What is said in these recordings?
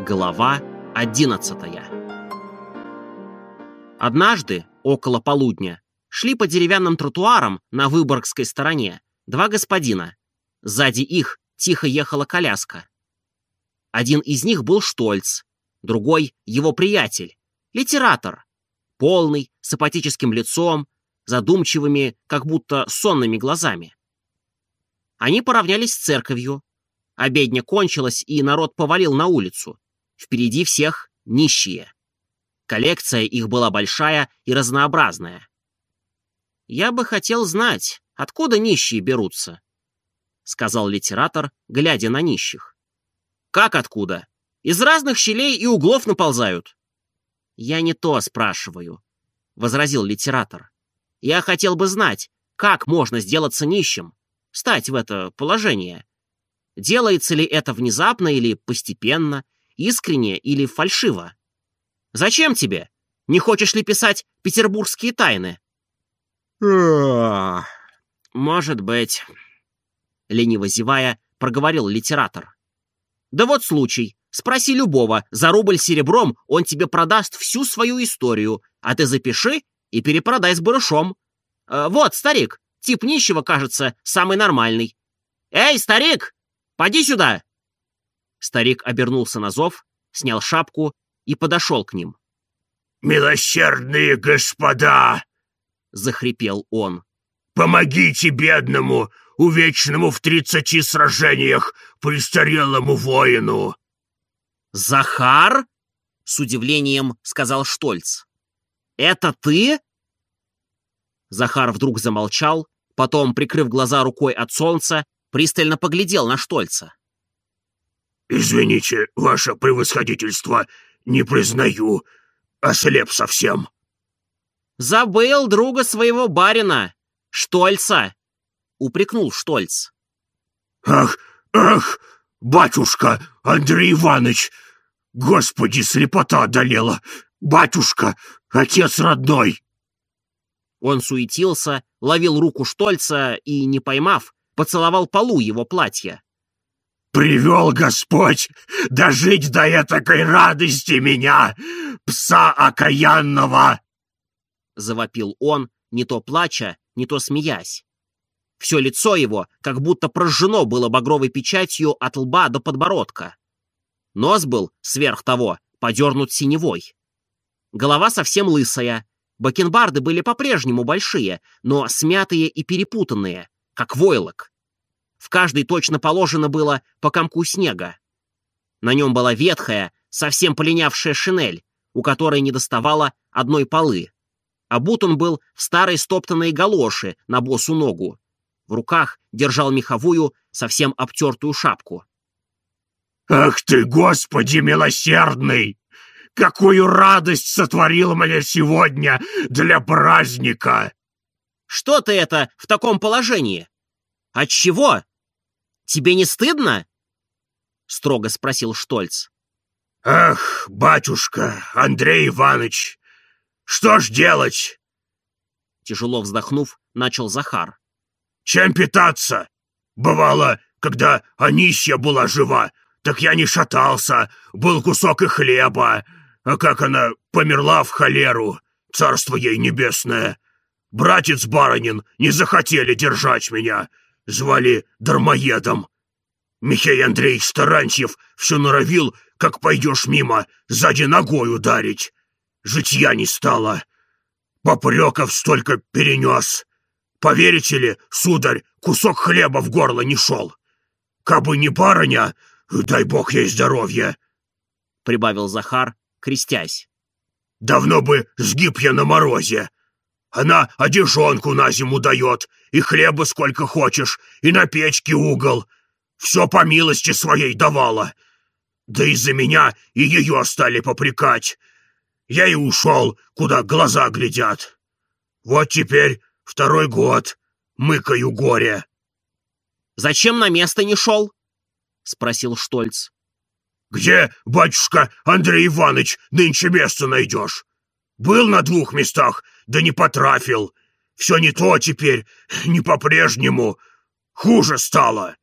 Глава одиннадцатая Однажды, около полудня, шли по деревянным тротуарам на Выборгской стороне два господина. Сзади их тихо ехала коляска. Один из них был Штольц, другой — его приятель, литератор, полный, с апатическим лицом, задумчивыми, как будто сонными глазами. Они поравнялись с церковью. Обедня кончилась, и народ повалил на улицу. Впереди всех нищие. Коллекция их была большая и разнообразная. «Я бы хотел знать, откуда нищие берутся», — сказал литератор, глядя на нищих. «Как откуда? Из разных щелей и углов наползают». «Я не то спрашиваю», — возразил литератор. «Я хотел бы знать, как можно сделаться нищим, стать в это положение. Делается ли это внезапно или постепенно, искренне или фальшиво?» Зачем тебе? Не хочешь ли писать петербургские тайны?» «Может быть», — лениво зевая, проговорил литератор. «Да вот случай. Спроси любого, за рубль серебром он тебе продаст всю свою историю, а ты запиши и перепродай с барышом. Э, вот, старик, тип нищего, кажется, самый нормальный. Эй, старик, поди сюда!» Старик обернулся на зов, снял шапку и подошел к ним. «Милосердные господа!» — захрипел он. «Помогите бедному, увечному в тридцати сражениях, престарелому воину!» «Захар?» — с удивлением сказал Штольц. «Это ты?» Захар вдруг замолчал, потом, прикрыв глаза рукой от солнца, пристально поглядел на Штольца. «Извините, ваше превосходительство, не признаю. Ослеп совсем. Забыл друга своего барина, Штольца, упрекнул Штольц. Ах, ах, батюшка, Андрей Иванович! Господи, слепота одолела! Батюшка, отец родной! Он суетился, ловил руку Штольца и, не поймав, поцеловал полу его платья. Привел Господь дожить до этакой радости меня, пса окаянного!» Завопил он, не то плача, не то смеясь. Все лицо его как будто прожжено было багровой печатью от лба до подбородка. Нос был, сверх того, подернут синевой. Голова совсем лысая. Бакенбарды были по-прежнему большие, но смятые и перепутанные, как войлок. В каждой точно положено было по комку снега. На нем была ветхая, совсем полинявшая шинель, у которой не доставало одной полы. Обут он был в старой стоптанной галоши на босу ногу. В руках держал меховую, совсем обтертую шапку. «Ах ты, Господи милосердный! Какую радость сотворил мне сегодня для праздника!» «Что ты это в таком положении? Отчего?» Тебе не стыдно?» — строго спросил Штольц. «Ах, батюшка, Андрей Иванович, что ж делать?» Тяжело вздохнув, начал Захар. «Чем питаться? Бывало, когда Анисья была жива, так я не шатался, был кусок и хлеба. А как она померла в холеру, царство ей небесное. Братец баронин не захотели держать меня, звали Дармоедом. Михей Андреевич Таранчев все норовил, как пойдешь мимо, сзади ногой ударить. Житья не стало. Попреков столько перенес. Поверите ли, сударь, кусок хлеба в горло не шел. Кабы не барыня, дай бог ей здоровья, — прибавил Захар, крестясь. Давно бы сгиб я на морозе, она одежонку на зиму дает, и хлеба сколько хочешь, и на печке угол. Все по милости своей давала. Да из-за меня и ее стали попрекать. Я и ушел, куда глаза глядят. Вот теперь второй год мыкаю горе. — Зачем на место не шел? — спросил Штольц. — Где, батюшка Андрей Иванович, нынче место найдешь? Был на двух местах, да не потрафил. Все не то теперь, не по-прежнему. Хуже стало.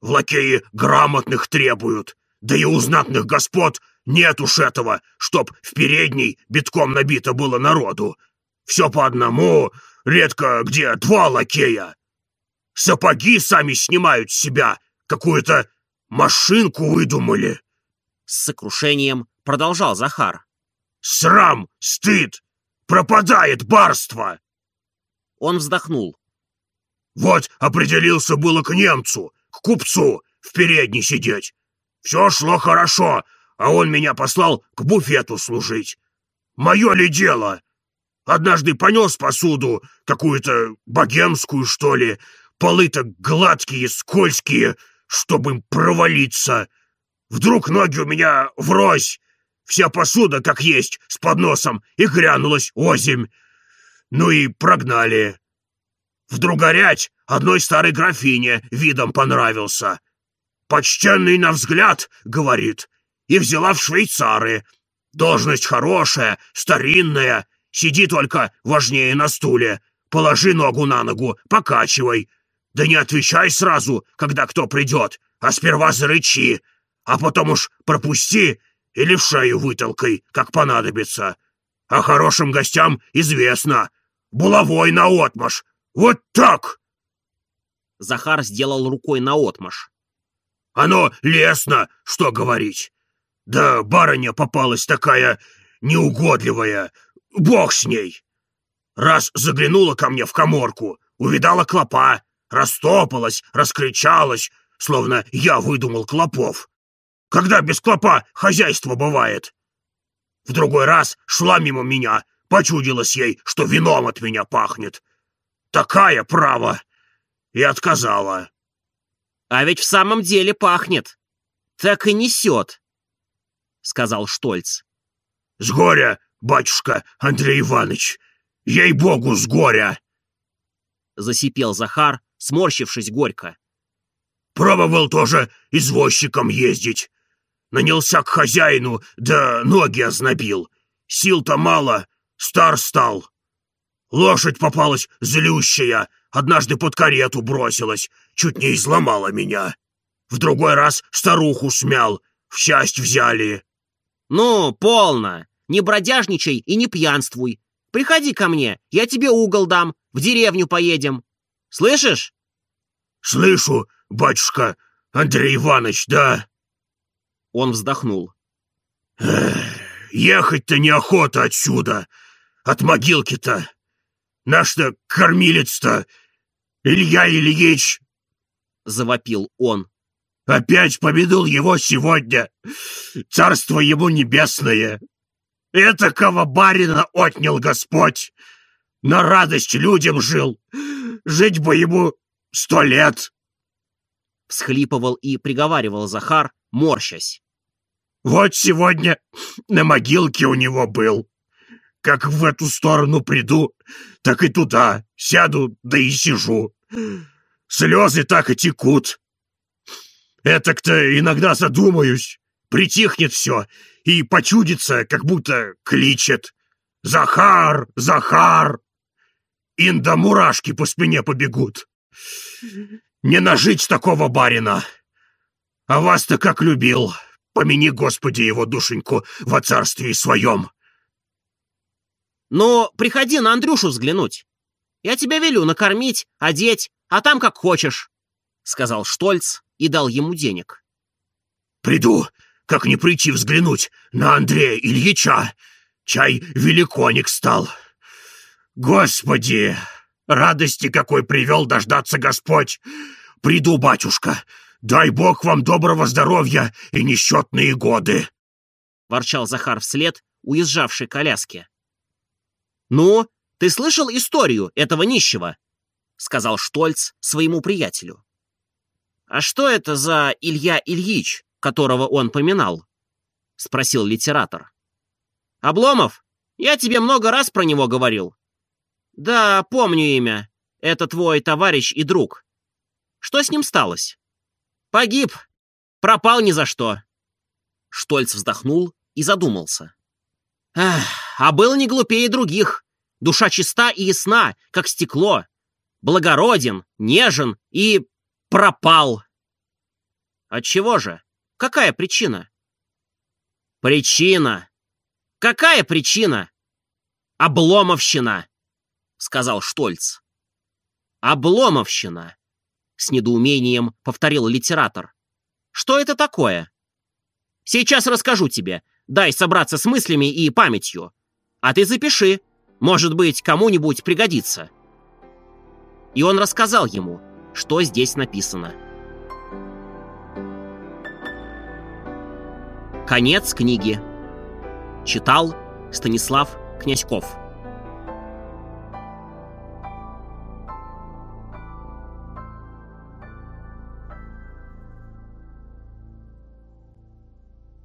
В лакеи грамотных требуют, да и у знатных господ Нет уж этого, чтоб в передней битком набито было народу. Все по одному, редко где два лакея. Сапоги сами снимают с себя, какую-то машинку выдумали. С сокрушением продолжал Захар. Срам, стыд, пропадает барство. Он вздохнул. Вот определился было к немцу, к купцу, в передней сидеть. Все шло хорошо, а он меня послал к буфету служить. Мое ли дело? Однажды понес посуду, какую-то богемскую, что ли, полы-то гладкие, скользкие, чтобы им провалиться. Вдруг ноги у меня врозь, вся посуда, как есть, с подносом, и грянулась озимь. Ну и прогнали. Вдруг горять одной старой графине видом понравился. «Почтенный на взгляд», — говорит, и взяла в швейцары. Должность хорошая, старинная, сиди только важнее на стуле. Положи ногу на ногу, покачивай. Да не отвечай сразу, когда кто придет, а сперва зарычи, а потом уж пропусти или в шею вытолкай, как понадобится. А хорошим гостям известно. Булавой наотмашь. Вот так!» Захар сделал рукой наотмашь. «Оно лестно, что говорить. Да барыня попалась такая неугодливая. Бог с ней. Раз заглянула ко мне в коморку, увидала клопа, растопалась, раскричалась, словно я выдумал клопов. Когда без клопа хозяйство бывает? В другой раз шла мимо меня, почудилось ей, что вином от меня пахнет. Такая право! И отказала. А ведь в самом деле пахнет. Так и несет, — сказал Штольц. С горя, батюшка Андрей Иванович, ей-богу, с горя! Засипел Захар, сморщившись горько. Пробовал тоже извозчиком ездить. Нанялся к хозяину, да ноги ознобил. Сил-то мало, стар стал. Лошадь попалась злющая, однажды под карету бросилась, чуть не изломала меня. В другой раз старуху смял, в часть взяли. Ну, полно. Не бродяжничай и не пьянствуй. Приходи ко мне, я тебе угол дам, в деревню поедем. Слышишь? Слышу, батюшка Андрей Иванович, да. Он вздохнул. Ехать-то неохота отсюда, от могилки-то. Наш-то кормилец-то, Илья Ильич, — завопил он. Опять победил его сегодня. Царство ему небесное. Этакого барина отнял Господь. На радость людям жил. Жить бы ему сто лет. Всхлипывал и приговаривал Захар, морщась. Вот сегодня на могилке у него был. Как в эту сторону приду, так и туда сяду, да и сижу. Слезы так и текут. Это-то иногда задумаюсь, притихнет все и почудится, как будто кличет. «Захар! Захар!» Инда мурашки по спине побегут. Не нажить такого барина. А вас-то как любил. Помяни, Господи, его душеньку во царстве своем. Но приходи на Андрюшу взглянуть. Я тебя велю накормить, одеть, а там как хочешь», — сказал Штольц и дал ему денег. «Приду, как не прийти взглянуть на Андрея Ильича. Чай великоник стал. Господи, радости какой привел дождаться Господь. Приду, батюшка, дай Бог вам доброго здоровья и несчетные годы!» — ворчал Захар вслед уезжавшей коляске. «Ну, ты слышал историю этого нищего?» — сказал Штольц своему приятелю. «А что это за Илья Ильич, которого он поминал?» — спросил литератор. «Обломов? Я тебе много раз про него говорил». «Да, помню имя. Это твой товарищ и друг. Что с ним сталось?» «Погиб. Пропал ни за что». Штольц вздохнул и задумался. «Ах, а был не глупее других. Душа чиста и ясна, как стекло. Благороден, нежен и пропал. Отчего же? Какая причина? Причина. Какая причина? Обломовщина, сказал Штольц. Обломовщина, с недоумением повторил литератор. Что это такое? Сейчас расскажу тебе. Дай собраться с мыслями и памятью. А ты запиши. Может быть, кому-нибудь пригодится. И он рассказал ему, что здесь написано. Конец книги. Читал Станислав Князьков.